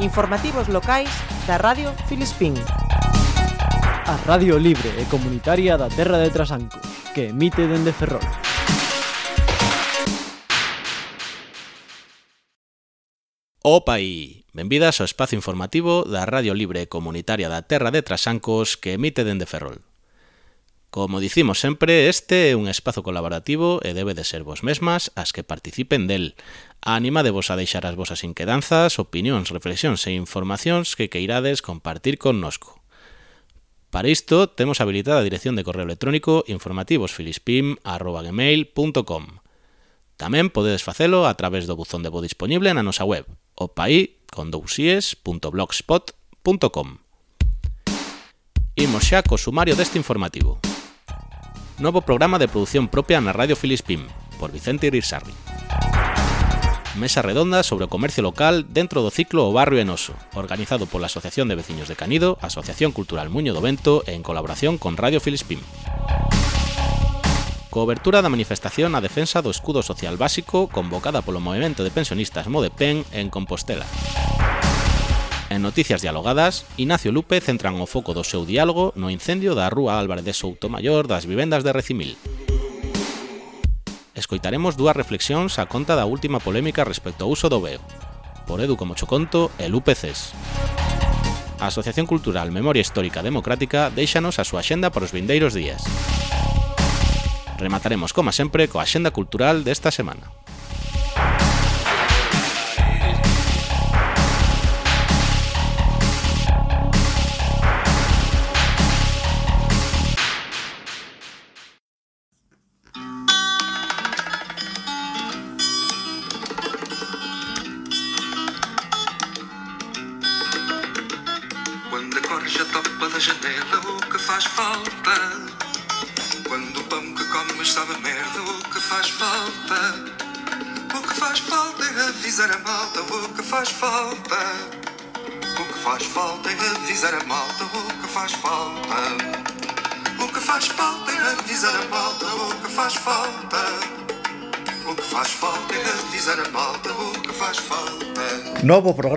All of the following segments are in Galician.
Informativos locais da Radio Filispín. A Radio Libre e Comunitaria da Terra de Trasanco, que emite dende Ferrol. Opa aí! Benvidas ao espazo informativo da Radio Libre e Comunitaria da Terra de Trasancos que emite dende Ferrol. Como dicimos sempre, este é un espazo colaborativo e debe de ser vos mesmas as que participen del. Animadevos a deixar as vosas inquedanzas, opinións, reflexións e informacións que queirades compartir connosco. Para isto, temos habilitada a dirección de correo electrónico informativosfilispim.com Tamén podedes facelo a través do buzón de voz disponible na nosa web, opaí.blogspot.com Imos xa co sumario deste informativo novo programa de produción propia na Radio Filispín, por Vicente Irisarri. Mesa redonda sobre o comercio local dentro do ciclo O Barrio Enoso, organizado pola Asociación de Veciños de Canido, Asociación Cultural Muño do Vento e en colaboración con Radio Filispín. Cobertura da manifestación a defensa do escudo social básico convocada polo Movimento de Pensionistas Modepen en Compostela. En Noticias Dialogadas, Ignacio Lupe centran o foco do seu diálogo no incendio da Rúa Álvarez de Soutomayor das vivendas de Recimil. Escoitaremos dúas reflexións a conta da última polémica respecto ao uso do veo, por Edu como Choconto e Lupe Cés. A Asociación Cultural Memoria Histórica Democrática deixanos a súa axenda para os vindeiros días. Remataremos, como sempre, coa axenda cultural desta semana.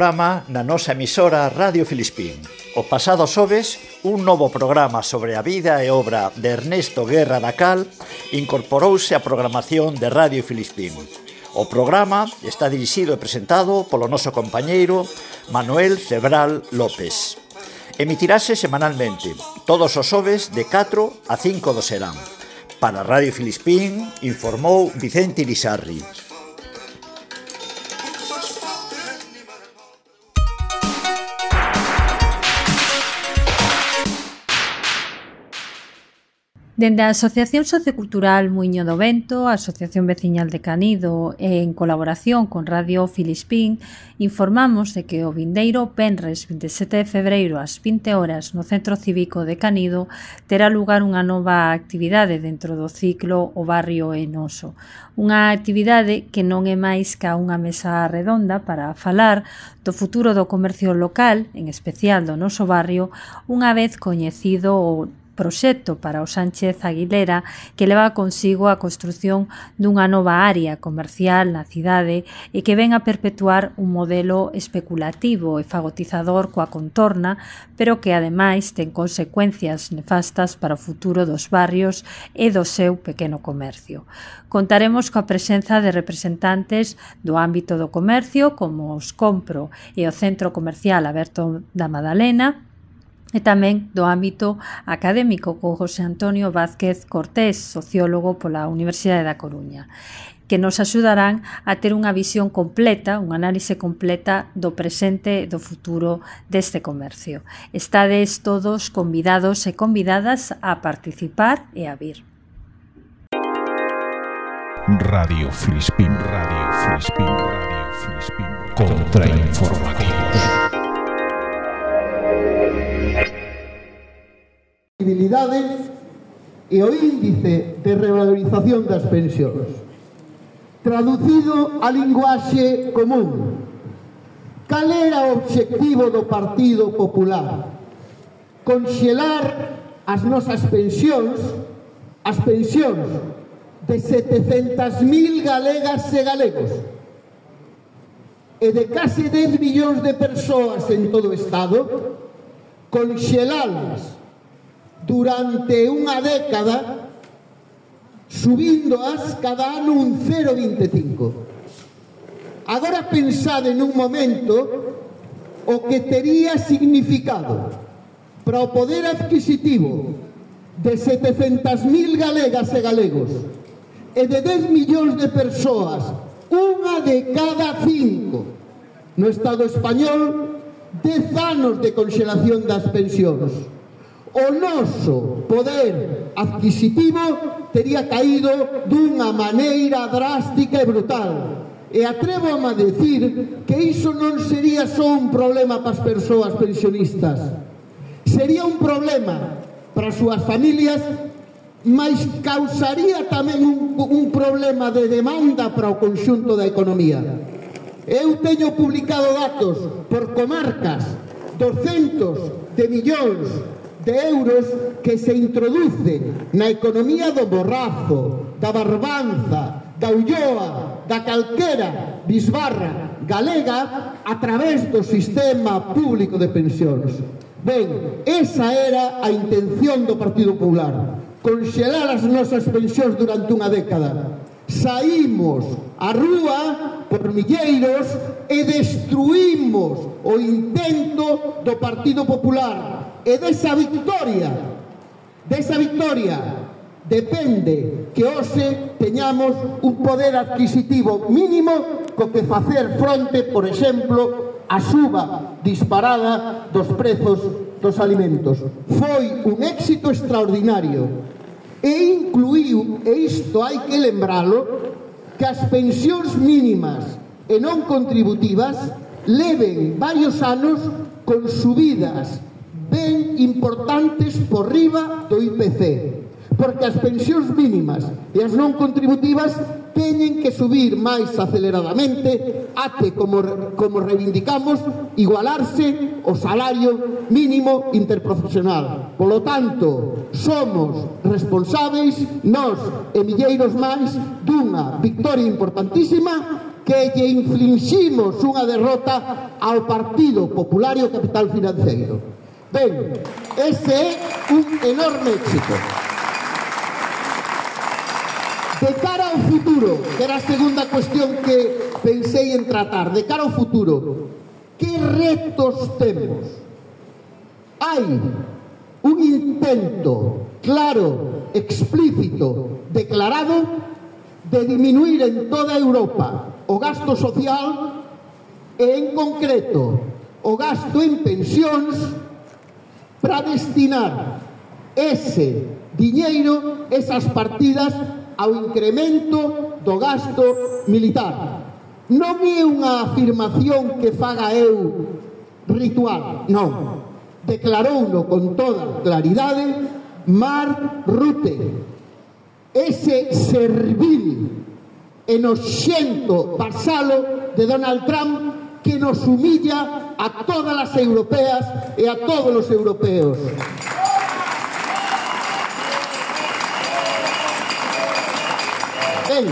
programa na nosa emisora Radio Filispín. O pasado xoves, un novo programa sobre a vida e obra de Ernesto Guerra da Cal incorporouse á programación de Radio Filispín. O programa está dirixido e presentado polo noso compañeiro Manuel Cebral López. Emitirase semanalmente, todos os xoves de 4 a 5 do serán. Para Radio Filispín informou Vicente Irisarri. Dende a Asociación Sociocultural Muiño do Vento, a Asociación Veciñal de Canido e en colaboración con Radio Filispín, informamos de que o vindeiro Penres 27 de febreiro ás 20 horas no Centro Cívico de Canido terá lugar unha nova actividade dentro do ciclo O Barrio Enoso. Unha actividade que non é máis ca unha mesa redonda para falar do futuro do comercio local, en especial do noso barrio, unha vez coñecido o proxecto para o Sánchez Aguilera que leva consigo a construción dunha nova área comercial na cidade e que ven a perpetuar un modelo especulativo e fagotizador coa contorna, pero que ademais ten consecuencias nefastas para o futuro dos barrios e do seu pequeno comercio. Contaremos coa presenza de representantes do ámbito do comercio como os Compro e o Centro Comercial Aberto da Madalena, e tamén do ámbito académico co José Antonio Vázquez Cortés, sociólogo pola Universidade da Coruña que nos axudarán a ter unha visión completa, unha análise completa do presente e do futuro deste comercio. Estades todos convidados e convidadas a participar e a vir. Radio Filispín, Radio Filispín, Radio Filispín, Contrainformativos. posibilidades e o índice de revalorización das pensións. Traducido a linguaxe común, cal era o obxectivo do Partido Popular? Conxelar as nosas pensións, as pensións de 700.000 galegas e galegos e de case 10 millóns de persoas en todo o Estado, conxelalas durante unha década subíndoas cada ano un 0,25. Agora pensade nun momento o que tería significado para o poder adquisitivo de 700.000 galegas e galegos e de 10 millóns de persoas, unha de cada cinco no Estado español, 10 anos de conxelación das pensións o noso poder adquisitivo tería caído dunha maneira drástica e brutal. E atrevo a decir que iso non sería só un problema para as persoas pensionistas. Sería un problema para as súas familias, mas causaría tamén un, un problema de demanda para o conxunto da economía. Eu teño publicado datos por comarcas, 200 de millóns de euros que se introducen na economía do borrazo, da barbanza, da ulloa, da calquera, bisbarra, galega, a través do sistema público de pensións. Ben, esa era a intención do Partido Popular, conxelar as nosas pensións durante unha década. Saímos a rúa por milleiros e destruímos o intento do Partido Popular E desa victoria, desa victoria, depende que hoxe teñamos un poder adquisitivo mínimo co que facer fronte, por exemplo, a suba disparada dos prezos dos alimentos. Foi un éxito extraordinario e incluiu, e isto hai que lembralo, que as pensións mínimas e non contributivas leven varios anos con subidas ben importantes por riba do IPC, porque as pensións mínimas e as non contributivas teñen que subir máis aceleradamente até, como, como reivindicamos, igualarse o salario mínimo interprofesional. Polo tanto, somos responsáveis, nós e milleiros máis, dunha victoria importantísima que lle infliximos unha derrota ao Partido Popular e ao Capital Financeiro. Ben, ese é un enorme éxito. De cara ao futuro, que era a segunda cuestión que pensei en tratar, de cara ao futuro, que retos temos? Hai un intento claro, explícito, declarado, de diminuir en toda Europa o gasto social e, en concreto, o gasto en pensións para destinar ese diñeiro, esas partidas ao incremento do gasto militar. Non é unha afirmación que faga eu ritual, non. Declarouno con toda claridade Mar Rutte. Ese servil enoxento vasalo de Donald Trump que nos humilla a todas as europeas e a todos os europeos. Ben,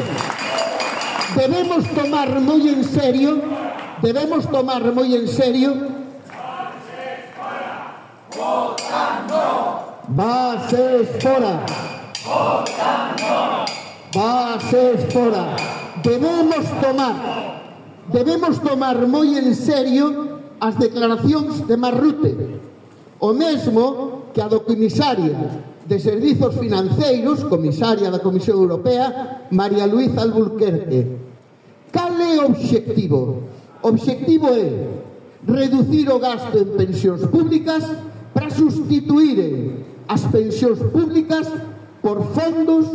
debemos tomar moi en serio, debemos tomar moi en serio Bases fora. Bases fora. Debemos tomar debemos tomar moi en serio as declaracións de Marrute, o mesmo que a do comisaria de Servizos Financeiros, comisaria da Comisión Europea, María Luisa Albuquerque. Cal é o obxectivo? O obxectivo é reducir o gasto en pensións públicas para sustituir as pensións públicas por fondos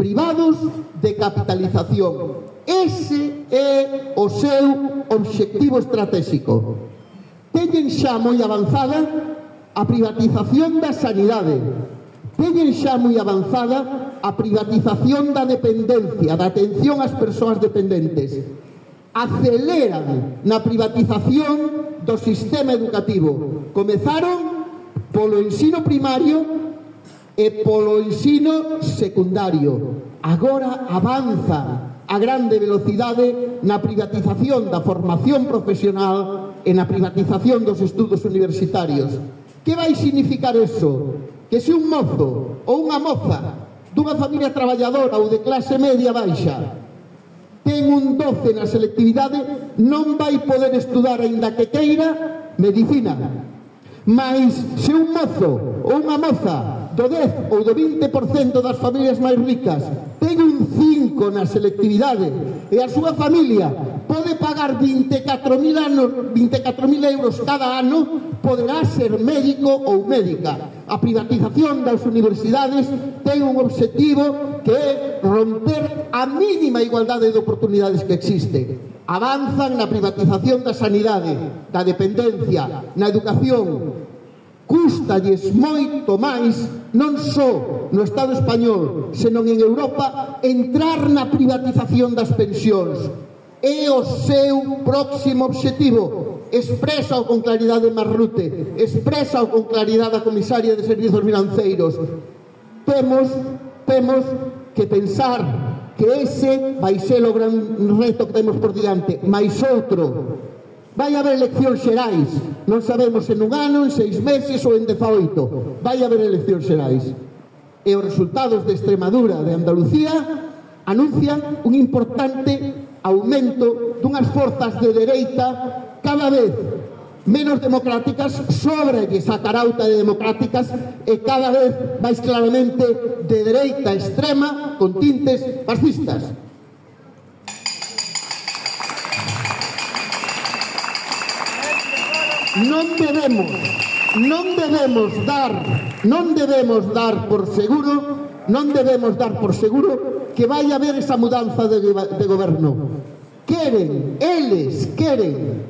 privados de capitalización. Ese é o seu obxectivo estratégico. Teñen xa moi avanzada a privatización da sanidade. Teñen xa moi avanzada a privatización da dependencia, da atención ás persoas dependentes. Aceleran na privatización do sistema educativo. Comezaron polo ensino primario e polo ensino secundario. Agora avanza a grande velocidade na privatización da formación profesional e na privatización dos estudos universitarios. Que vai significar eso? Que se un mozo ou unha moza dunha familia traballadora ou de clase media baixa ten un 12 na selectividade non vai poder estudar aínda que queira medicina. Mais se un mozo ou unha moza do 10 ou do 20% das familias máis ricas ten un 5 na selectividade e a súa familia pode pagar 24.000 anos 24.000 euros cada ano poderá ser médico ou médica. A privatización das universidades ten un obxectivo que é romper a mínima igualdade de oportunidades que existe. Avanzan na privatización da sanidade, da dependencia, na educación, cústalles moito máis, non só no Estado español, senón en Europa, entrar na privatización das pensións. É o seu próximo obxectivo, expresa con claridade Marrute, expresa con claridade a comisaria de Servizos Financeiros. Temos, temos que pensar que ese vai ser o gran reto que temos por diante, máis outro. Vai haber eleccións xerais, Non sabemos se nun ano, en seis meses ou en 18. Vai haber eleccións xerais. E os resultados de Extremadura, de Andalucía, anuncian un importante aumento dunhas forzas de dereita cada vez menos democráticas sobre esa carauta de democráticas e cada vez máis claramente de dereita extrema con tintes fascistas. non debemos, non debemos dar, non debemos dar por seguro, non debemos dar por seguro que vai haber esa mudanza de, de goberno. Queren, eles queren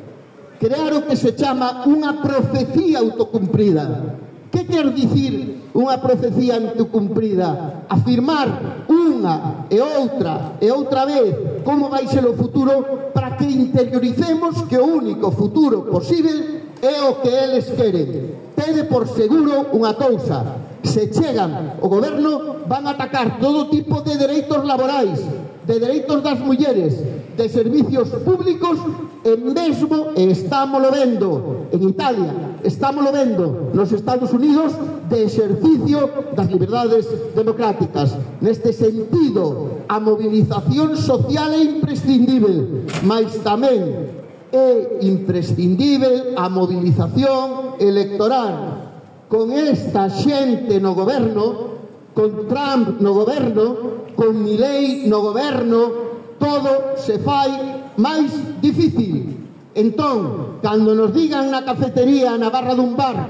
crear o que se chama unha profecía autocumprida. Que quer dicir unha profecía autocumprida? Afirmar unha e outra e outra vez como vai ser o futuro para que interioricemos que o único futuro posible é o que eles queren. Tede por seguro unha cousa, se chegan o goberno van a atacar todo tipo de dereitos laborais, de dereitos das mulleres, de servicios públicos e mesmo e estámolo vendo en Italia, estámolo vendo nos Estados Unidos de exercicio das liberdades democráticas. Neste sentido, a movilización social é imprescindível, mas tamén é imprescindível a movilización electoral. Con esta xente no goberno, con Trump no goberno, con Milei no goberno, todo se fai máis difícil. Entón, cando nos digan na cafetería, na barra dun bar,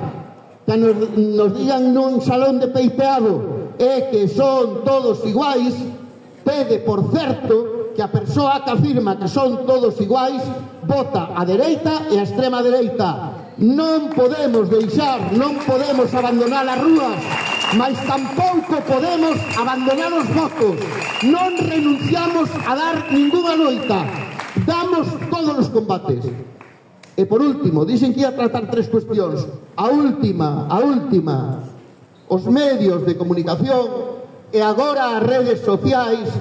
cando nos, nos digan nun salón de peiteado, é que son todos iguais, pede, por certo, que a persoa que afirma que son todos iguais vota a dereita e a extrema dereita. Non podemos deixar, non podemos abandonar as rúas, mas tampouco podemos abandonar os votos. Non renunciamos a dar ninguna loita. Damos todos os combates. E por último, dixen que ia tratar tres cuestións. A última, a última, os medios de comunicación e agora as redes sociais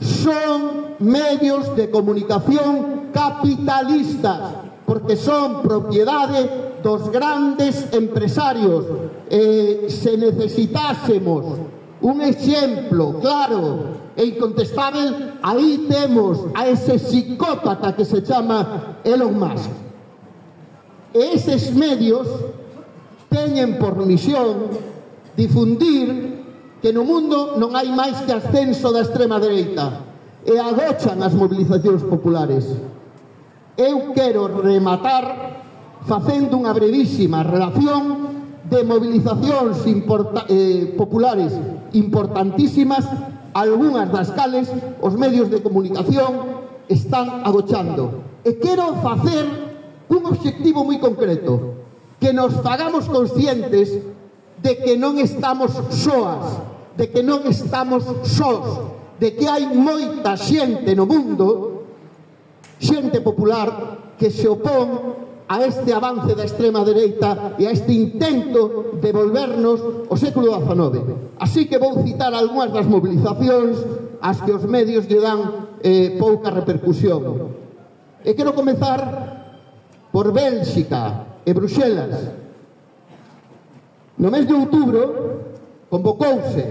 son medios de comunicación capitalistas porque son propiedade dos grandes empresarios. Eh, se necesitásemos un exemplo claro e incontestável aí temos a ese psicópata que se chama Elon Musk. E eses medios teñen por misión difundir que no mundo non hai máis que ascenso da extrema dereita e agochan as mobilizacións populares. Eu quero rematar facendo unha brevísima relación de mobilizacións importa, eh, populares importantísimas, algunhas das cales os medios de comunicación están agochando. E quero facer un obxectivo moi concreto, que nos fagamos conscientes de que non estamos soas, de que non estamos sós, de que hai moita xente no mundo, xente popular, que se opón a este avance da extrema dereita e a este intento de volvernos ao século XIX. Así que vou citar algunhas das movilizacións as que os medios lle dan eh, pouca repercusión. E quero comezar por Bélxica e Bruxelas, No mes de outubro convocouse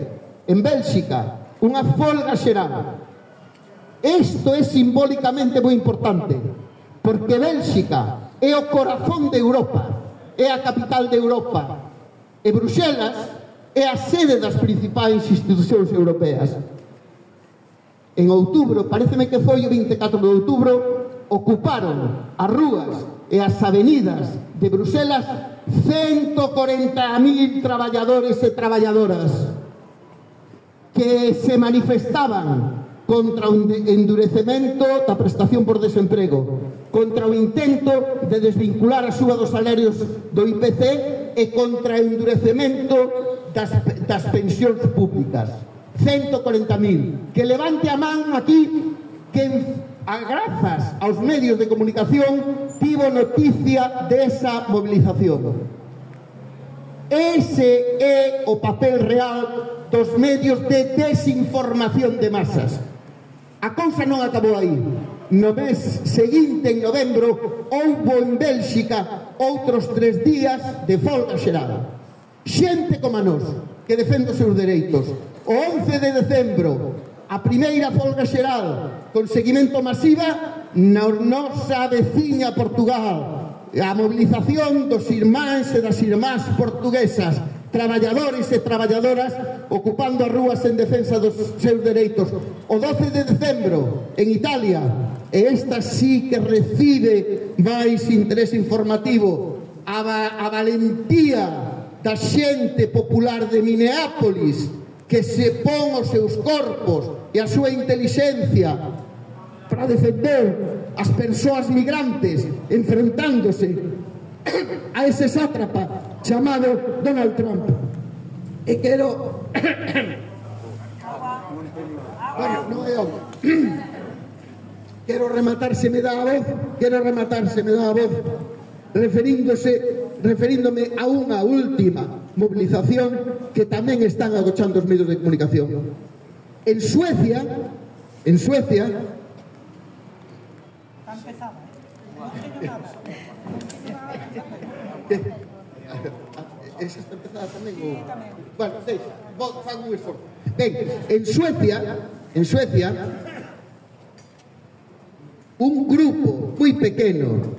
en Bélxica unha folga xeral. Isto é simbólicamente moi importante, porque Bélxica é o corazón de Europa, é a capital de Europa, e Bruxelas é a sede das principais institucións europeas. En outubro, pareceme que foi o 24 de outubro, ocuparon as rúas e as avenidas de Bruselas 140.000 traballadores e traballadoras que se manifestaban contra o endurecemento da prestación por desemprego, contra o intento de desvincular a súa dos salarios do IPC e contra o endurecemento das, das pensións públicas. 140.000. Que levante a man aquí que agrazas aos medios de comunicación tivo noticia desa movilización. Ese é o papel real dos medios de desinformación de masas. A cousa non acabou aí. No mes seguinte, en novembro, houbo en Bélxica outros tres días de folga xeral. Xente como a nós, que defende os seus dereitos. O 11 de decembro, a primeira folga xeral con seguimento masiva na nosa veciña Portugal. A mobilización dos irmáns e das irmás portuguesas traballadores e traballadoras ocupando as rúas en defensa dos seus dereitos. O 12 de decembro en Italia e esta sí que recibe máis interés informativo a, a valentía da xente popular de Minneapolis que se pon os seus corpos e a súa intelixencia para defender as persoas migrantes enfrentándose a ese sátrapa chamado Donald Trump. E quero... bueno, non é agua. quero rematar se me dá a voz, quero rematar se me dá a voz, referíndose, referíndome a unha última movilización que tamén están agochando os medios de comunicación. En Suecia, en Suecia, Esa está empezada tamén o... Bueno, deixa, vou fago un esforzo. Ben, en Suecia, en Suecia, un grupo moi pequeno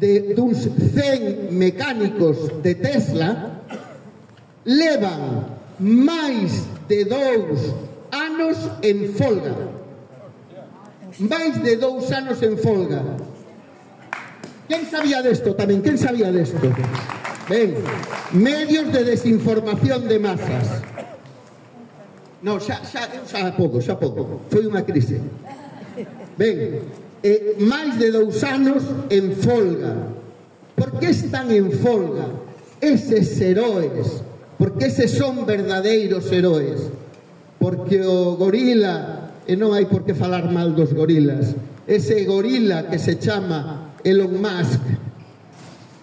de duns 100 mecánicos de Tesla levan máis de dous anos en folga. Máis de dous anos en folga. Quen sabía desto tamén? Quen sabía desto? Ben, medios de desinformación de masas. No, xa, xa, xa pouco, xa pouco. Foi unha crise. Ben, eh, máis de dous anos en folga. Por que están en folga eses heróis porque eses son verdadeiros heróis porque o gorila e non hai por que falar mal dos gorilas ese gorila que se chama Elon Musk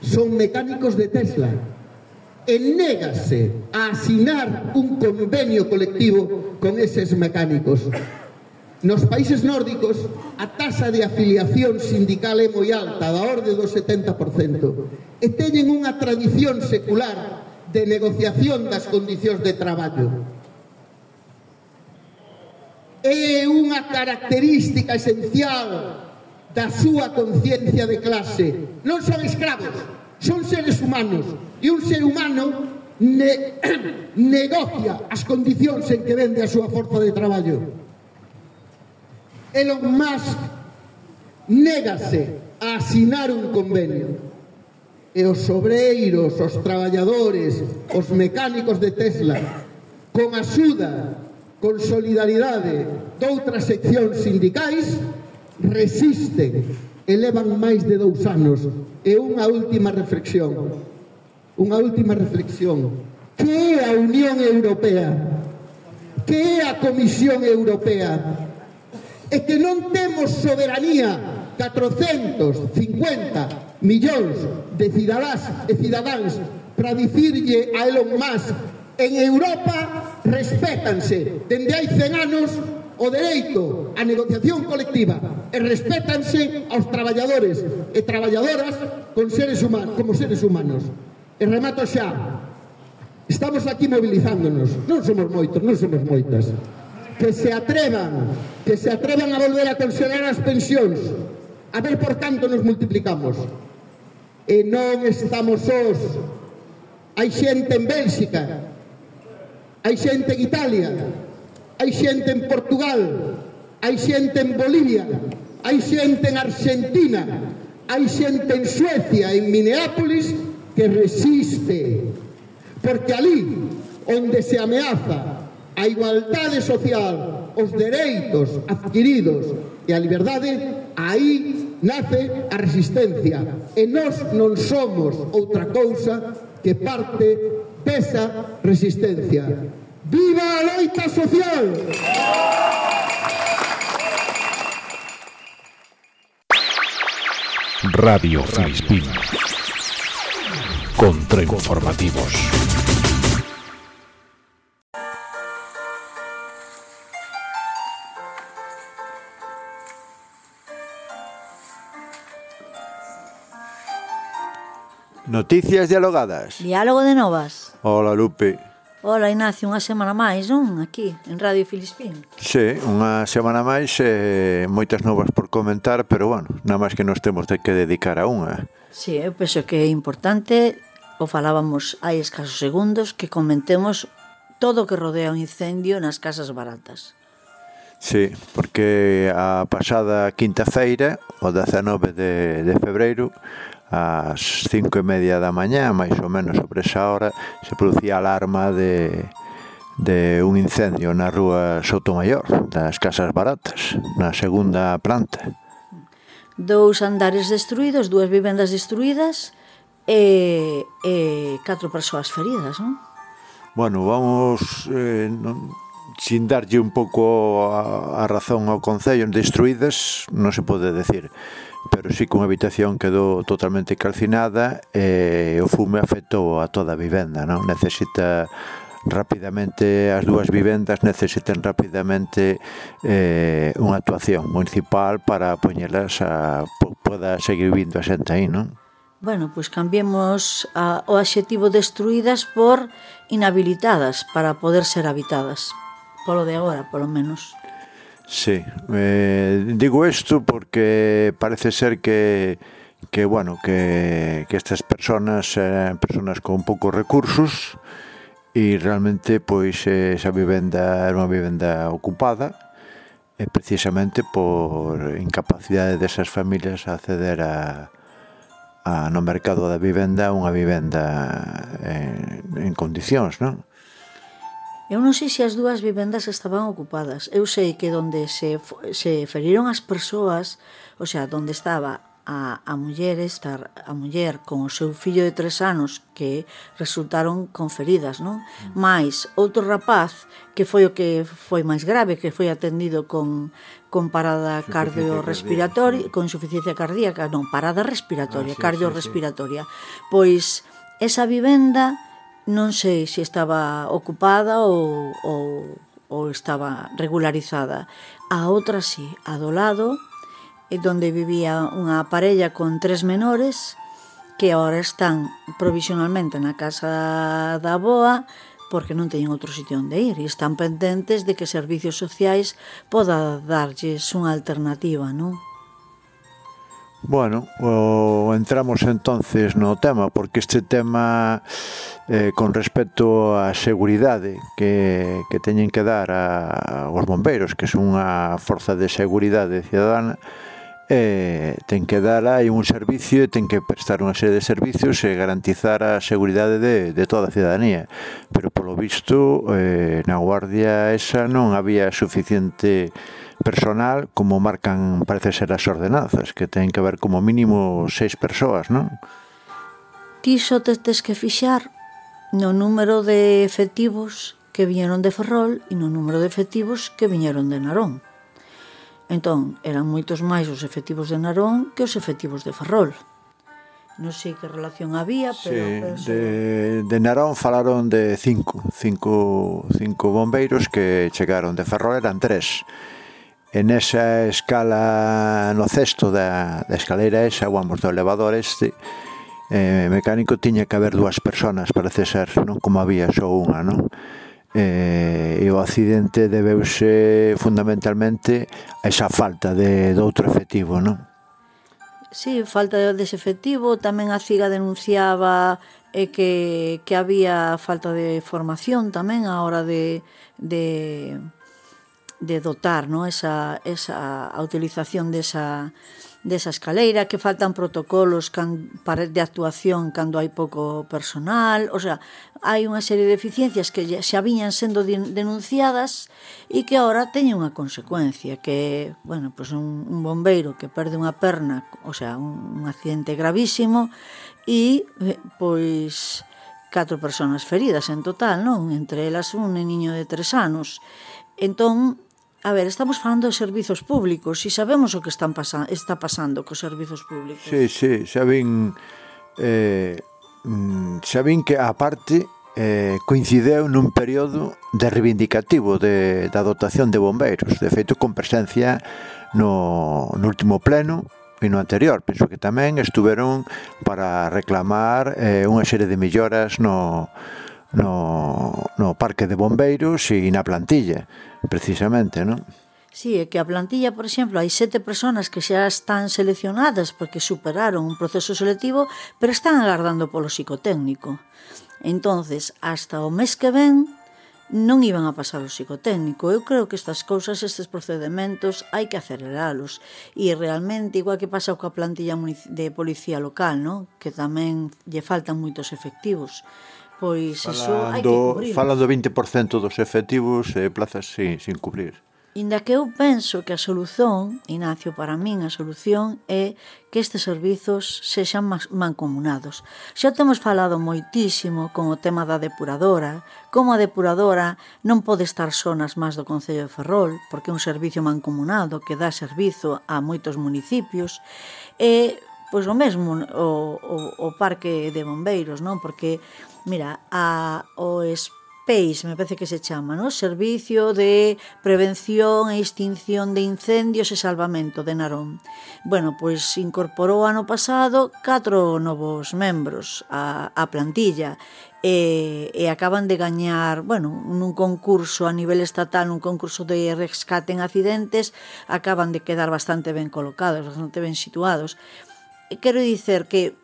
son mecánicos de Tesla. E négase a asinar un convenio colectivo con eses mecánicos. Nos países nórdicos a taxa de afiliación sindical é moi alta, da orde do 70%, e teñen unha tradición secular de negociación das condicións de traballo. É unha característica esencial da súa conciencia de clase. Non son escravos, son seres humanos. E un ser humano ne negocia as condicións en que vende a súa forza de traballo. Elon Musk négase a asinar un convenio e os obreiros, os traballadores, os mecánicos de Tesla, con axuda, con solidaridade doutras seccións sindicais, resisten e levan máis de dous anos. E unha última reflexión, unha última reflexión. Que é a Unión Europea? Que é a Comisión Europea? É que non temos soberanía 450 millóns de cidadás e cidadáns para dicirlle a Elon Musk en Europa respétanse dende hai 100 anos o dereito á negociación colectiva e respétanse aos traballadores e traballadoras con seres humanos, como seres humanos. E remato xa. Estamos aquí movilizándonos. Non somos moitos, non somos moitas. Que se atrevan, que se atrevan a volver a considerar as pensións A ver por tanto nos multiplicamos. E non estamos sós. Hai xente en Bélxica, hai xente en Italia, hai xente en Portugal, hai xente en Bolivia, hai xente en Argentina, hai xente en Suecia, en Minneapolis, que resiste. Porque ali, onde se ameaza a igualdade social, os dereitos adquiridos e a liberdade, aí nace a resistencia. E nós non somos outra cousa que parte desa resistencia. Viva a loita social! Radio Filispín. Contrainformativos. Noticias dialogadas. Diálogo de novas. Hola, Lupe. Hola, Ignacio, unha semana máis, non? Aquí, en Radio Filispín. Sí, unha semana máis, eh, moitas novas por comentar, pero, bueno, nada máis que nos temos de que dedicar a unha. Sí, eh, eu penso que é importante, o falábamos hai escasos segundos, que comentemos todo o que rodea un incendio nas casas baratas. Sí, porque a pasada quinta feira, o 19 de, de febreiro, ás cinco e media da mañá, máis ou menos sobre esa hora, se producía alarma de, de un incendio na rúa Sotomayor, das Casas Baratas, na segunda planta. Dous andares destruídos, dúas vivendas destruídas e, e catro persoas feridas, non? Bueno, vamos eh, non, sin darlle un pouco a, a razón ao Concello, destruídas non se pode decir, pero sí que unha habitación quedou totalmente calcinada e o fume afectou a toda a vivenda, non? Necesita rapidamente as dúas vivendas necesiten rapidamente eh, unha actuación municipal para poñelas a poda seguir vindo a xente aí, non? Bueno, pois pues cambiemos a, o adxetivo destruídas por inhabilitadas para poder ser habitadas. Polo de agora, polo menos. Sí, eh, digo isto porque parece ser que que bueno que, que estas personas eran personas con poucos recursos e realmente pois esa vivenda era unha vivenda ocupada e precisamente por incapacidade desas familias a acceder a, a no mercado da vivenda unha vivenda eh, en, en condicións, non? Eu non sei se as dúas vivendas estaban ocupadas. Eu sei que donde se, se feriron as persoas, o sea, donde estaba a, a muller estar a muller con o seu fillo de tres anos que resultaron con feridas, non? Mm. Mais outro rapaz que foi o que foi máis grave, que foi atendido con, con parada cardiorrespiratoria, con insuficiencia cardíaca, non, parada respiratoria, ah, sí, cardiorrespiratoria. Sí, sí. Pois esa vivenda non sei se estaba ocupada ou, ou, ou estaba regularizada. A outra sí, a do lado, donde vivía unha parella con tres menores que agora están provisionalmente na casa da boa porque non teñen outro sitio onde ir e están pendentes de que servicios sociais poda darlles unha alternativa, non? Bueno, o, entramos entonces no tema, porque este tema eh, con respecto á seguridade que, que teñen que dar a, aos bombeiros, que son unha forza de seguridade ciudadana, eh, ten que dar hai un servicio e ten que prestar unha serie de servicios e garantizar a seguridade de, de toda a ciudadanía. Pero polo visto, eh, na guardia esa non había suficiente seguridade personal como marcan, parece ser, as ordenanzas, que ten que haber como mínimo seis persoas, non? Ti só te tes que fixar no número de efectivos que viñeron de Ferrol e no número de efectivos que viñeron de Narón. Entón, eran moitos máis os efectivos de Narón que os efectivos de Ferrol. Non sei que relación había, pero... Sí, penso... de, de Narón falaron de cinco, cinco, cinco bombeiros que chegaron. De Ferrol eran tres en esa escala no cesto da, da escalera esa, vamos, do elevador este, eh, mecánico tiña que haber dúas persoas, parece ser, non como había só unha, non? Eh, e o accidente debeuse fundamentalmente a esa falta de, de outro efectivo, non? Sí, falta de desefectivo, tamén a CIGA denunciaba eh, que, que había falta de formación tamén a hora de, de de dotar no? esa, esa, a utilización desa, desa escaleira, que faltan protocolos can, para, de actuación cando hai pouco personal, o sea, hai unha serie de eficiencias que xa viñan sendo denunciadas e que ahora teñen unha consecuencia, que, bueno, pois pues un, un bombeiro que perde unha perna, o sea, un, un accidente gravísimo, e, eh, pois, catro personas feridas en total, non? Entre elas un niño de tres anos. Entón, A ver, estamos falando de servizos públicos e sabemos o que están pasa, está pasando cos servizos públicos. Sí, sí, saben eh, mm, saben que a parte eh, coincideu nun período de reivindicativo de, da dotación de bombeiros, de feito con presencia no, no último pleno e no anterior, penso que tamén estuveron para reclamar eh, unha serie de melloras no, no, no parque de bombeiros e na plantilla precisamente, non? Sí, é que a plantilla, por exemplo, hai sete personas que xa están seleccionadas porque superaron un proceso selectivo, pero están agardando polo psicotécnico. Entonces, hasta o mes que ven non iban a pasar o psicotécnico. Eu creo que estas cousas, estes procedimentos, hai que aceleralos. E realmente, igual que pasa coa plantilla de policía local, non? que tamén lle faltan moitos efectivos. Pois iso hai que cubrir. Falan do 20% dos efectivos e eh, plazas sin, sin cubrir. Inda que eu penso que a solución, Ignacio, para min a solución é que estes servizos sexan mancomunados. Xa temos falado moitísimo con o tema da depuradora, como a depuradora non pode estar só nas más do Concello de Ferrol, porque é un servicio mancomunado que dá servizo a moitos municipios, e Pois o mesmo o, o, o parque de bombeiros, non? Porque, mira, a, o SPACE, me parece que se chama, non? Servicio de Prevención e Extinción de Incendios e Salvamento de Narón. Bueno, pois incorporou ano pasado catro novos membros a, a plantilla e, e acaban de gañar, bueno, nun concurso a nivel estatal, un concurso de rescate en accidentes, acaban de quedar bastante ben colocados, bastante ben situados. Quero dicer que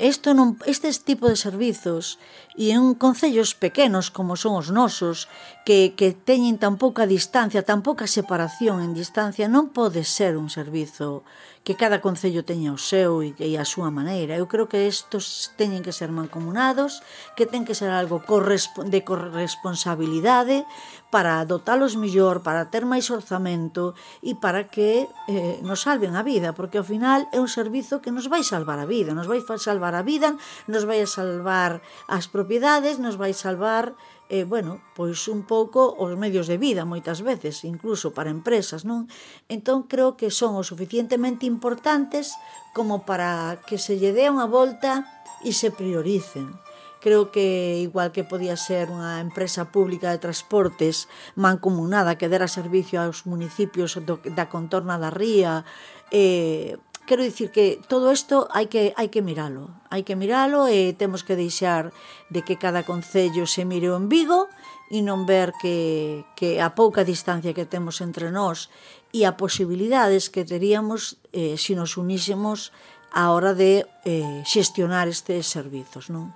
isto non, estes tipo de servizos e en concellos pequenos como son os nosos que, que teñen tan pouca distancia, tan pouca separación en distancia non pode ser un servizo que cada concello teña o seu e, e a súa maneira. Eu creo que estos teñen que ser mancomunados que ten que ser algo de corresponsabilidade para dotalos mellor para ter máis orzamento e para que eh, nos salven a vida porque ao final é un servizo que nos vai salvar a vida nos vai salvar a vida nos vai salvar as propiedades propiedades nos vai salvar eh, bueno, pois un pouco os medios de vida moitas veces, incluso para empresas, non? Entón creo que son o suficientemente importantes como para que se lle dé unha volta e se prioricen. Creo que igual que podía ser unha empresa pública de transportes mancomunada que dera servicio aos municipios do, da contorna da ría, eh, quero dicir que todo isto hai que hai que miralo, hai que miralo e temos que deixar de que cada concello se mire en Vigo e non ver que, que a pouca distancia que temos entre nós e a posibilidades que teríamos eh, se nos unísemos á hora de eh, xestionar estes servizos, non?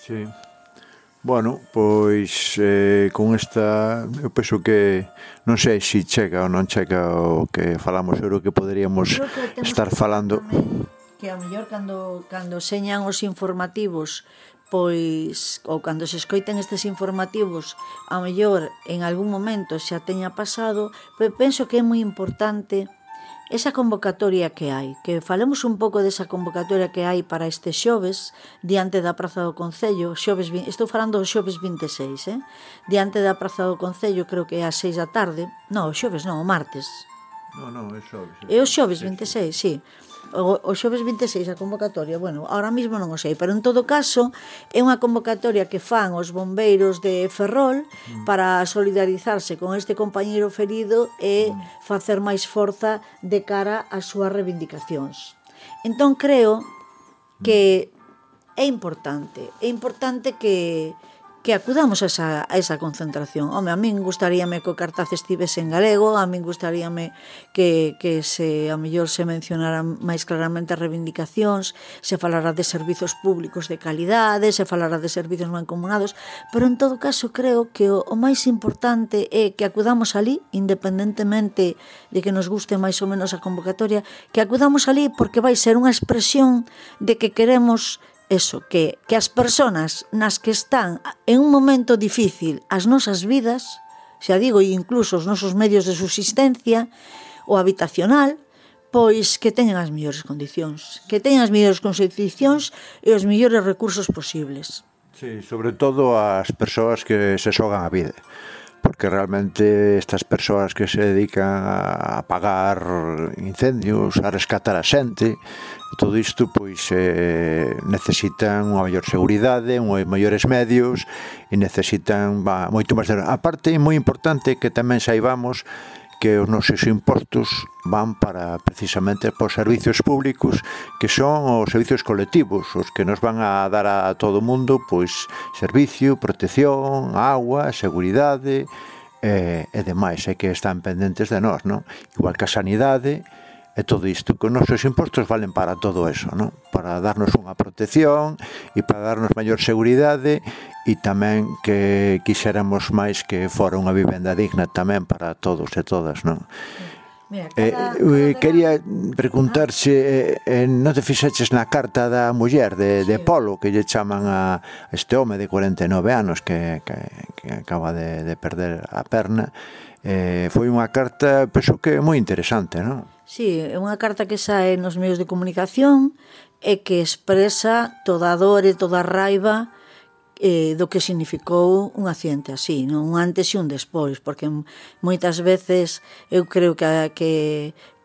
Sí, Bueno, pois eh, con esta eu penso que non sei se chega ou non chega o que falamos, eu creo que poderíamos que estar falando. que a mellor cando cando señan os informativos pois ou cando se escoiten estes informativos a mellor en algún momento xa teña pasado, pois penso que é moi importante esa convocatoria que hai, que falemos un pouco desa convocatoria que hai para este xoves diante da Praza do Concello, xoves, estou falando do xoves 26, eh? diante da Praza do Concello, creo que é ás 6 da tarde, non, o xoves non, o martes. Non, non, é xoves. É o xoves 26, sí. sí o, o xoves 26 a convocatoria, bueno, ahora mesmo non o sei, pero en todo caso é unha convocatoria que fan os bombeiros de Ferrol mm. para solidarizarse con este compañeiro ferido e mm. facer máis forza de cara ás súas reivindicacións. Entón creo mm. que é importante, é importante que que acudamos a esa, a esa concentración. Home, a min gustaríame que o cartaz estivese en galego, a min gustaríame que, que se, a mellor se mencionaran máis claramente as reivindicacións, se falara de servizos públicos de calidade, se falara de servizos mancomunados, pero en todo caso creo que o, o máis importante é que acudamos ali, independentemente de que nos guste máis ou menos a convocatoria, que acudamos ali porque vai ser unha expresión de que queremos eso, que, que as persoas nas que están en un momento difícil as nosas vidas, xa digo, e incluso os nosos medios de subsistencia, o habitacional, pois que teñan as mellores condicións, que teñan as mellores condicións e os mellores recursos posibles. Sí, sobre todo as persoas que se xogan a vida porque realmente estas persoas que se dedican a apagar incendios, a rescatar a xente, todo isto pois eh, necesitan unha maior seguridade, unha maiores medios e necesitan bah, moito máis... A parte moi importante que tamén saibamos que os nosos impostos van para precisamente para os servizos públicos que son os servizos colectivos os que nos van a dar a todo o mundo pois servicio, protección, agua, seguridade e, e demais, e que están pendentes de nós, non? Igual que a sanidade, e todo isto. Que os nosos impostos valen para todo eso, non? Para darnos unha protección e para darnos maior seguridade e tamén que quixéramos máis que fora unha vivenda digna tamén para todos e todas, non? Mira, eh, cada, eh, quería preguntarche eh, eh, non te fixeches na carta da muller de, sí. de Polo que lle chaman a este home de 49 anos que, que, que acaba de, de perder a perna eh, foi unha carta, penso que moi interesante, non? Sí, é unha carta que sae nos medios de comunicación e que expresa toda a dor e toda a raiva eh, do que significou un accidente así, non un antes e un despois, porque moitas veces eu creo que, que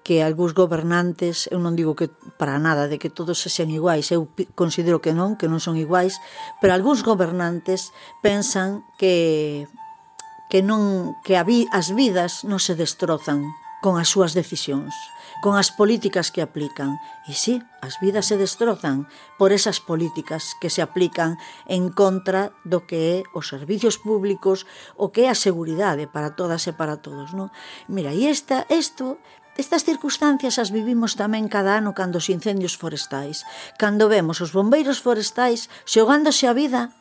que algúns gobernantes, eu non digo que para nada, de que todos se sean iguais, eu considero que non, que non son iguais, pero algúns gobernantes pensan que que non que as vidas non se destrozan con as súas decisións, con as políticas que aplican. E sí, as vidas se destrozan por esas políticas que se aplican en contra do que é os servicios públicos, o que é a seguridade para todas e para todos. Non? Mira, e esta, isto Estas circunstancias as vivimos tamén cada ano cando os incendios forestais, cando vemos os bombeiros forestais xogándose a vida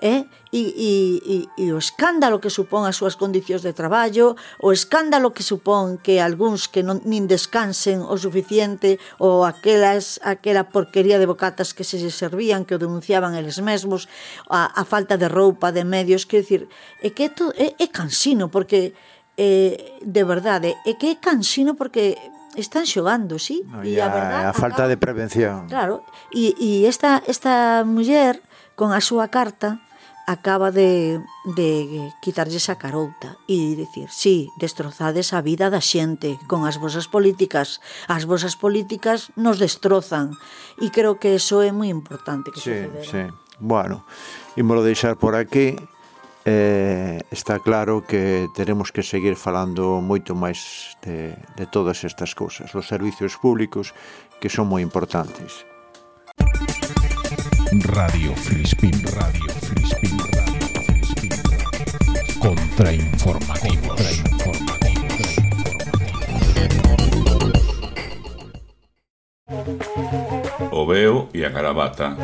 eh? e, e, e, e o escándalo que supón as súas condicións de traballo, o escándalo que supón que algúns que non, nin descansen o suficiente ou aquelas, aquela porquería de bocatas que se servían, que o denunciaban eles mesmos, a, a falta de roupa, de medios, quero dicir, é que é, todo, é, é cansino, porque eh, de verdade, é que é cansino porque están xogando, sí? No, e a, a, verdad, a falta acaba... de prevención. Claro, e, e esta, esta muller con a súa carta acaba de, de quitarlles a carouta e dicir, sí, destrozades a vida da xente con as vosas políticas. As vosas políticas nos destrozan e creo que eso é moi importante que sí, sucedera. Sí. Bueno, ímolo deixar por aquí. Eh, está claro que teremos que seguir falando moito máis de, de todas estas cousas, os servicios públicos que son moi importantes. Radio Frispin Radio Filispilda. Contrainformativos. Contrainformativos. O veo e a garabata.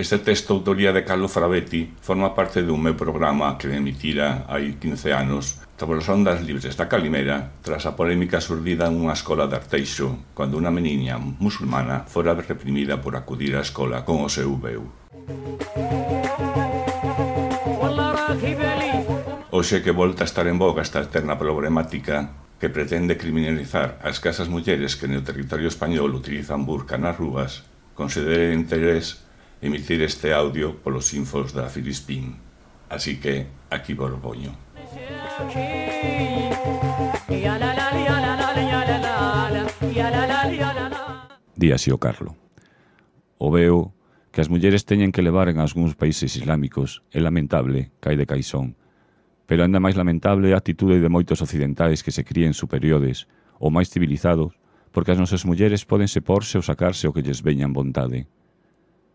Este texto autoría de Carlo Frabetti forma parte dun meu programa que emitira hai 15 anos sobre as ondas libres da Calimera tras a polémica surdida nunha escola de Arteixo cando unha meniña musulmana fora reprimida por acudir á escola con o seu veu. Hoxe que volta a estar en boga esta eterna problemática que pretende criminalizar as casas mulleres que no territorio español utilizan burca nas rúas, considere interés emitir este audio polos infos da Filispín. Así que aquí vos lo poño. o Carlo. O veo Que as mulleres teñen que levar en algúns países islámicos é lamentable, cai de caixón. Pero ainda máis lamentable a actitude de moitos occidentais que se críen superiores ou máis civilizados porque as nosas mulleres podense porse ou sacarse o que lles veñan vontade.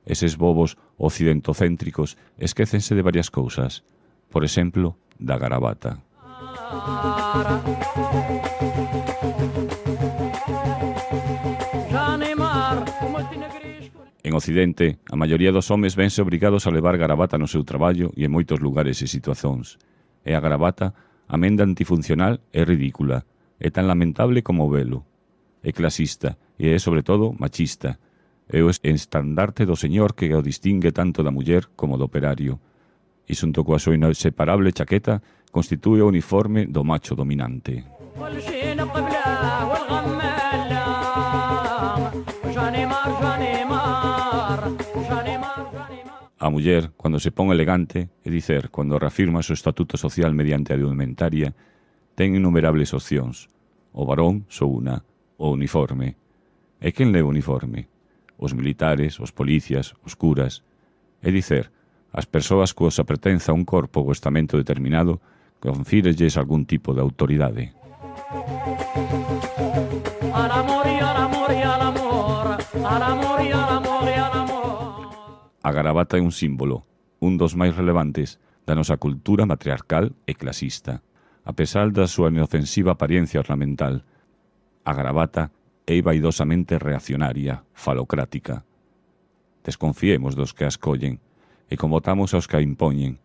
Eses bobos occidentocéntricos esquécense de varias cousas, por exemplo, da garabata. Ah. En Occidente, a maioría dos homes vense obrigados a levar gravata no seu traballo e en moitos lugares e situacións. E a gravata, amenda antifuncional, é ridícula, é tan lamentable como o velo. É clasista e é, sobre todo, machista. É o estandarte do señor que o distingue tanto da muller como do operario. E xunto coa súa inseparable chaqueta, constitúe o uniforme do macho dominante. A muller, cando se pon elegante, é dicer, cando reafirma o estatuto social mediante a diumentaria, ten innumerables opcións. O varón, só una, o uniforme. E quen leva o uniforme? Os militares, os policías, os curas. É dicer, as persoas coas apertenza a un corpo ou estamento determinado confírelles algún tipo de autoridade. Al amor y al amor y al amor, al amor. A garabata é un símbolo, un dos máis relevantes, da nosa cultura matriarcal e clasista. A pesar da súa inofensiva apariencia ornamental, a garabata é vaidosamente reaccionaria, falocrática. Desconfiemos dos que as collen e combatamos aos que a impoñen.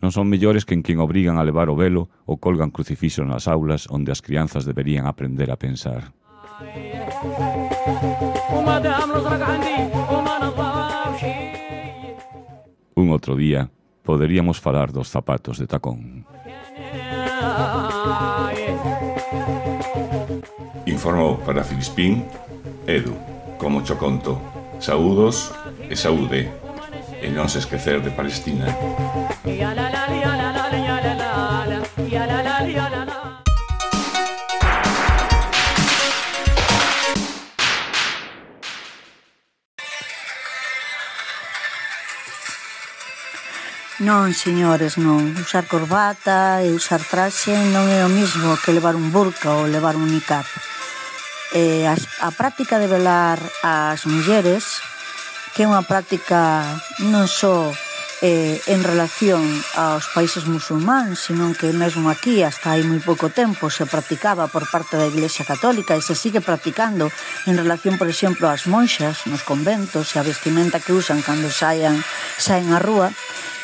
Non son mellores que en quen obrigan a levar o velo ou colgan crucifixo nas aulas onde as crianzas deberían aprender a pensar. Ay, ay, ay, ay. Un outro día poderíamos falar dos zapatos de tacón. Informou para Filispín, Edu, como cho conto, saúdos e saúde, e non se esquecer de Palestina. Non, señores, non. Usar corbata e usar traxe non é o mismo que levar un burca ou levar un niqab. E as, a práctica de velar as mulleres, que é unha práctica non só eh, en relación aos países musulmáns, senón que mesmo aquí hasta hai moi pouco tempo se practicaba por parte da Iglesia Católica e se sigue practicando en relación, por exemplo, ás monxas nos conventos e a vestimenta que usan cando saian, saen á rúa,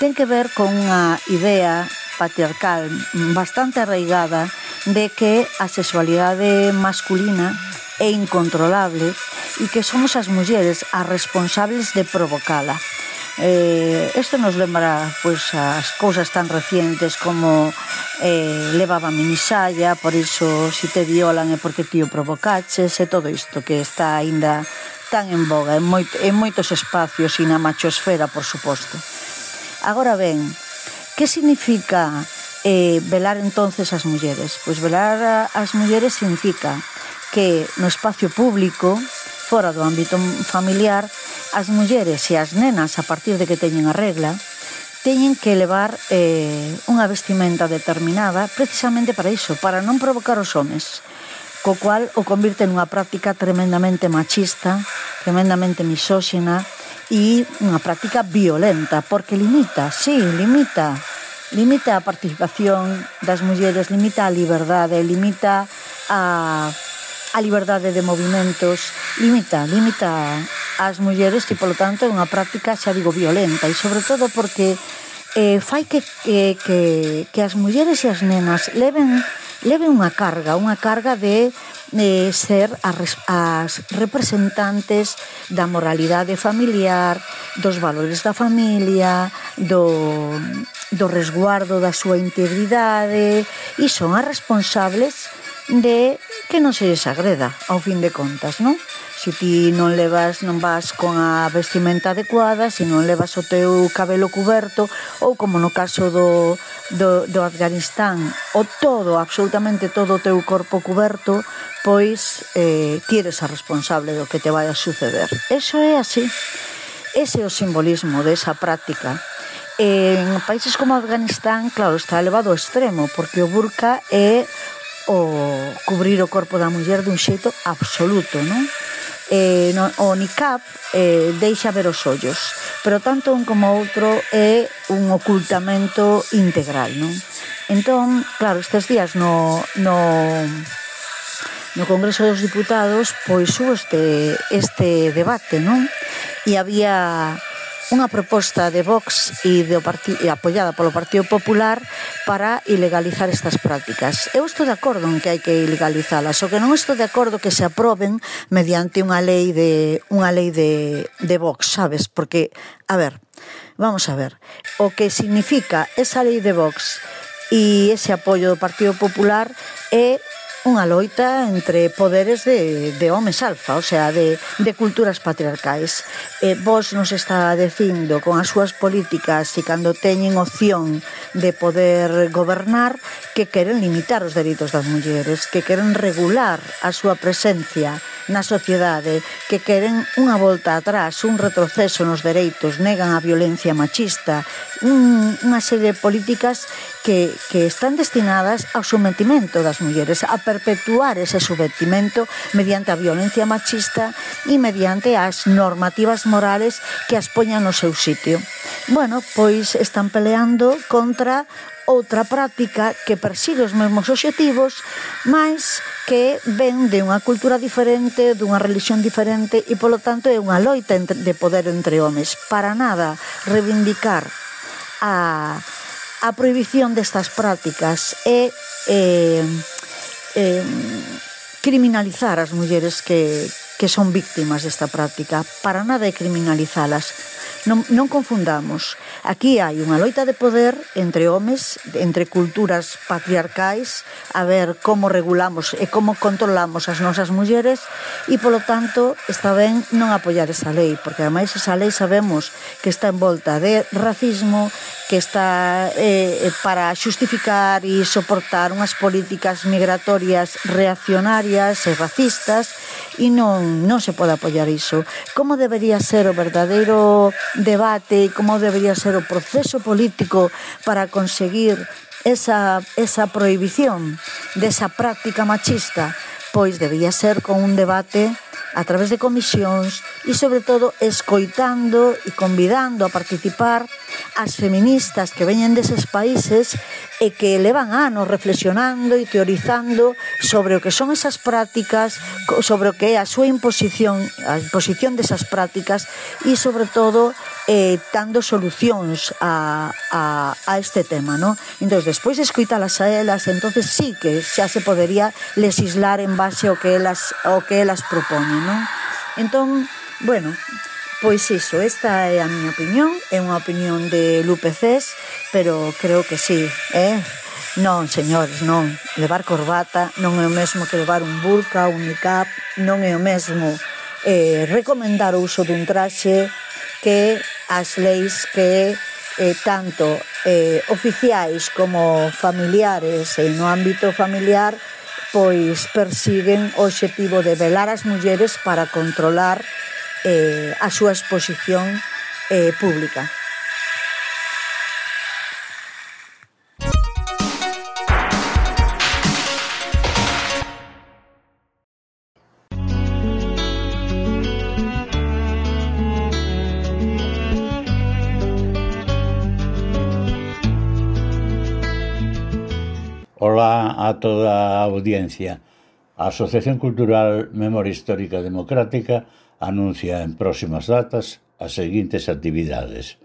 ten que ver con unha idea patriarcal bastante arraigada de que a sexualidade masculina é incontrolable e que somos as mulleres as responsables de provocala. Eh, isto nos lembra pois, as cousas tan recientes como eh, levaba minisalla, por iso si te violan é porque ti o provocaches e todo isto que está aínda tan en boga en, moit, en moitos espacios e na machosfera, por suposto. Agora ben, que significa eh, velar entonces as mulleres? Pois velar as mulleres significa que no espacio público fora do ámbito familiar, as mulleres e as nenas, a partir de que teñen a regla, teñen que levar eh, unha vestimenta determinada precisamente para iso, para non provocar os homes, co cual o convirte nunha práctica tremendamente machista, tremendamente misóxina e unha práctica violenta, porque limita, sí, limita, limita a participación das mulleres, limita a liberdade, limita a, a liberdade de movimentos, limita, limita as mulleres que, polo tanto, é unha práctica, xa digo, violenta e, sobre todo, porque eh, fai que, que, que, que as mulleres e as nenas leven leve unha carga, unha carga de eh, ser as, as representantes da moralidade familiar, dos valores da familia, do, do resguardo da súa integridade e son as responsables de que non se les agreda, ao fin de contas, non? se ti non levas non vas con a vestimenta adecuada, se non levas o teu cabelo cuberto ou como no caso do, do, do Afganistán, o todo, absolutamente todo o teu corpo cuberto, pois eh, ti eres a responsable do que te vai a suceder. Eso é así. Ese é o simbolismo desa práctica en países como Afganistán, claro, está elevado ao extremo, porque o burka é o cubrir o corpo da muller dun xeito absoluto, non? eh, no, o nicap eh, deixa ver os ollos. Pero tanto un como outro é un ocultamento integral, non? Entón, claro, estes días no, no, no Congreso dos Diputados pois hubo este, este debate, non? E había unha proposta de Vox e, de e apoiada polo Partido Popular para ilegalizar estas prácticas. Eu estou de acordo en que hai que ilegalizalas, o que non estou de acordo que se aproben mediante unha lei de unha lei de, de Vox, sabes? Porque, a ver, vamos a ver, o que significa esa lei de Vox e ese apoio do Partido Popular é unha loita entre poderes de, de homes alfa, o sea, de, de culturas patriarcais. E vos nos está dicindo con as súas políticas e cando teñen opción de poder gobernar que queren limitar os delitos das mulleres, que queren regular a súa presencia na sociedade, que queren unha volta atrás, un retroceso nos dereitos, negan a violencia machista, un, unha serie de políticas que, que están destinadas ao sometimento das mulleres, a perpetuar ese subvertimento mediante a violencia machista e mediante as normativas morales que as poñan no seu sitio. Bueno, pois están peleando contra outra práctica que persigue os mesmos obxectivos, mas que ven de unha cultura diferente, dunha religión diferente e, polo tanto, é unha loita de poder entre homes. Para nada reivindicar a, a prohibición destas prácticas é... Eh, eh, criminalizar as mulleres que, que son víctimas desta práctica. Para nada é criminalizalas, Non, non confundamos. Aquí hai unha loita de poder entre homes, entre culturas patriarcais, a ver como regulamos e como controlamos as nosas mulleres e, polo tanto, está ben non apoiar esa lei, porque ademais esa lei sabemos que está envolta de racismo, que está eh, eh, para xustificar e soportar unhas políticas migratorias reaccionarias e racistas e non, non se pode apoiar iso. Como debería ser o verdadeiro debate e como debería ser o proceso político para conseguir esa, esa prohibición desa práctica machista pois debía ser con un debate a través de comisións e, sobre todo, escoitando e convidando a participar as feministas que veñen deses países e que levan anos reflexionando e teorizando sobre o que son esas prácticas, sobre o que é a súa imposición, a imposición desas prácticas e, sobre todo, eh, dando solucións a, a, a este tema, ¿no? Entón, despois escuítalas a elas, entonces sí que xa se podería legislar en base ao que elas, ao que elas proponen, ¿no? Entón, bueno, Pois iso, esta é a miña opinión, é unha opinión de Lupe Cés, pero creo que sí, eh? Non, señores, non. Levar corbata non é o mesmo que levar un burka, un niqab, non é o mesmo eh, recomendar o uso dun traxe que as leis que eh, tanto eh, oficiais como familiares e no ámbito familiar pois persiguen o obxectivo de velar as mulleres para controlar eh, a súa exposición eh, pública. a toda a audiencia. A Asociación Cultural Memoria Histórica Democrática anuncia en próximas datas as seguintes actividades.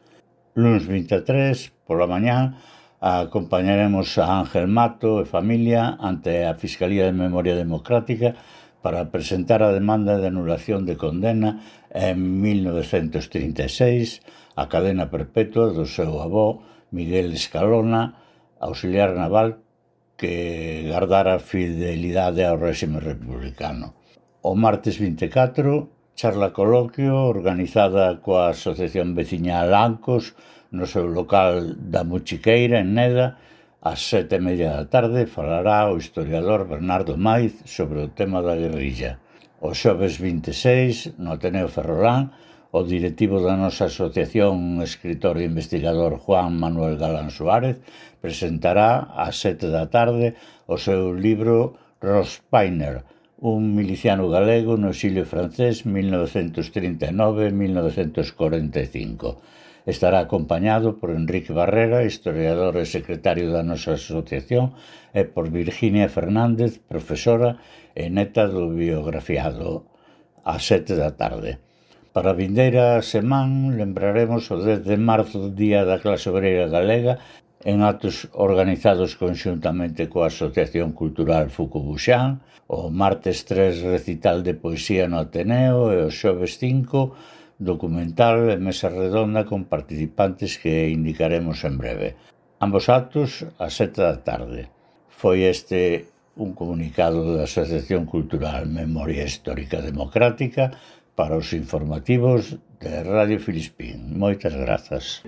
Luns 23, pola mañá, acompañaremos a Ángel Mato e familia ante a Fiscalía de Memoria Democrática para presentar a demanda de anulación de condena en 1936 a cadena perpetua do seu avó Miguel Escalona, auxiliar naval que gardar a fidelidade ao réxime republicano. O martes 24, charla coloquio organizada coa Asociación Veciñal Lancos no seu local da Muchiqueira, en Neda, ás sete e media da tarde falará o historiador Bernardo Maiz sobre o tema da guerrilla. O xoves 26, no Ateneo Ferrolán, o directivo da nosa asociación, escritor e investigador Juan Manuel Galán Suárez, presentará ás sete da tarde o seu libro Ross Painer, un miliciano galego no exilio francés 1939-1945. Estará acompañado por Enrique Barrera, historiador e secretario da nosa asociación, e por Virginia Fernández, profesora e neta do biografiado, a sete da tarde. Para a vindeira semán lembraremos o 10 de marzo Día da Clase Obreira Galega en actos organizados conxuntamente coa Asociación Cultural Fucubuxán, o martes 3 recital de poesía no Ateneo e o xoves 5 documental e mesa redonda con participantes que indicaremos en breve. Ambos actos a sete da tarde. Foi este un comunicado da Asociación Cultural Memoria Histórica Democrática para os informativos de Radio Filispín. Moitas grazas.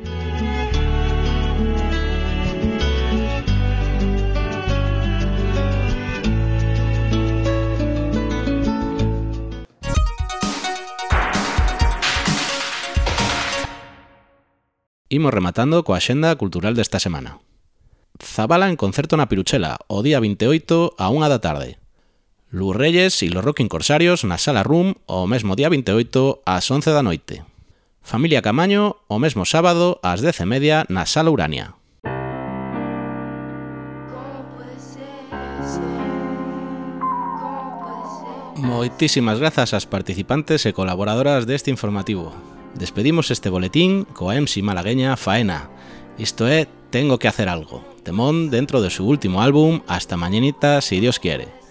Imos rematando coa xenda cultural desta semana. Zabala en concerto na Piruchela, o día 28 a 1 da tarde. Luz Reyes e los Rocking Corsarios na Sala Room o mesmo día 28 ás 11 da noite. Familia Camaño o mesmo sábado ás 10 e media na Sala Urania. Moitísimas grazas ás participantes e colaboradoras deste informativo. Despedimos este boletín coa MC malagueña Faena. Isto é Tengo que hacer algo. Temón dentro de su último álbum Hasta mañanita si Dios quiere.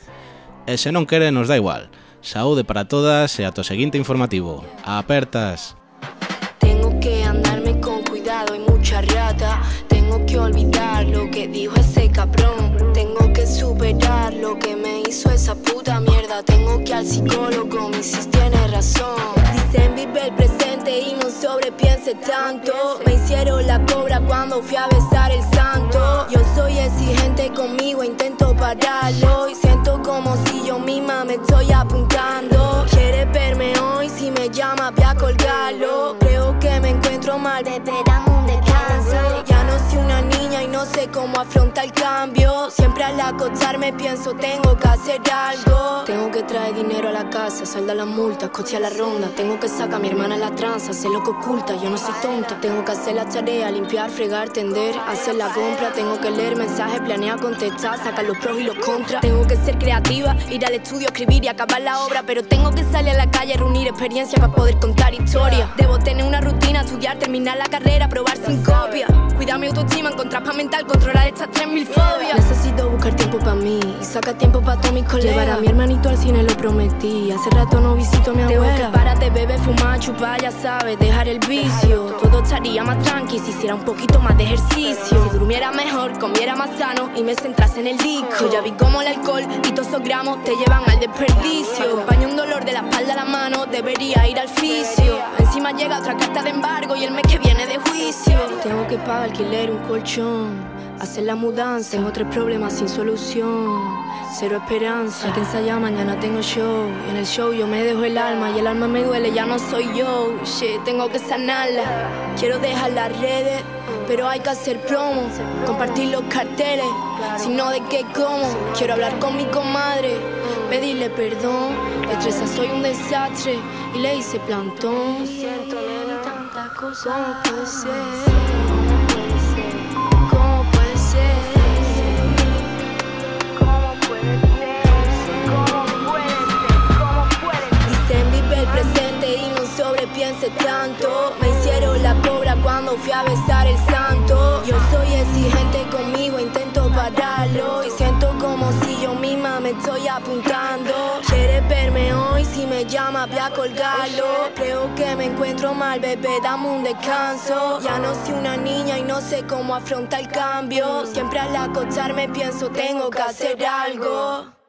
E se non quere nos da igual. Saúde para todas e ato seguinte informativo. Apertas. Tengo que andarme con cuidado y mucha rata. Tengo que olvidar lo que dijo ese cabrón. Tengo que superar lo que me hizo esa puta mierda. Tengo que al psicólogo, mi sis tiene razón. Dicen vive el presente y no sobrepiense tanto. Me hicieron la cobra cuando fui a besar el santo. Yo soy exigente conmigo, intento pararlo. Y como si yo misma me estoy apuntando. Quiere verme hoy, si me llama, voy a colgarlo. Creo que me encuentro mal, bebé, dame no sé cómo afrontar el cambio. Siempre al acostarme pienso, tengo que hacer algo. Tengo que traer dinero a la casa, salda la multa, coche a la ronda. Tengo que sacar a mi hermana la tranza, sé lo que oculta, yo no soy tonta. Tengo que hacer la tarea, limpiar, fregar, tender, hacer la compra. Tengo que leer mensajes, planear, contestar, sacar los pros y los contras. Tengo que ser creativa, ir al estudio, escribir y acabar la obra. Pero tengo que salir a la calle, reunir experiencia para poder contar historia. Debo tener una rutina, estudiar, terminar la carrera, probar sin copia. Cuidar mi autoestima, encontrar paz mental, controlar estas 3000 fobias. Necesito buscar tiempo para mí y sacar tiempo para todos mis colegas. Llevar a mi hermanito al cine lo prometí. Hace rato no visito a mi abuela. Tengo que párate, bebé, fumar, chupar, ya sabes, dejar el vicio. Todo estaría más tranqui si hiciera un poquito más de ejercicio. Si durmiera mejor, comiera más sano y me centrase en el disco. Ya vi cómo el alcohol y todos esos gramos te llevan al desperdicio. Acompaña un dolor de la espalda a la mano, debería ir al fisio. Encima llega otra carta de embargo y el mes que viene de juicio. Tengo que pagar alquiler, un colchón. Hacer la mudanza, tengo tres problemas sin solución. Cero esperanza, hay que ensayar, mañana tengo show. Y en el show yo me dejo el alma y el alma me duele, ya no soy yo. Shit, tengo que sanarla. Quiero dejar las redes, pero hay que hacer promo. Compartir los carteles, si no de qué como. Quiero hablar con mi comadre, pedirle perdón. Estresa, soy un desastre y le hice plantón. Siento, nena, tantas cosas. ¿Cómo puede ser? Me hicieron la cobra cuando fui a besar el santo. Yo soy exigente conmigo, intento pararlo. Y siento como si yo misma me estoy apuntando. Quiere verme hoy, si me llama, voy a colgarlo. Creo que me encuentro mal, bebé, dame un descanso. Ya no soy una niña y no sé cómo afrontar el cambio. Siempre al acostarme pienso, tengo que hacer algo.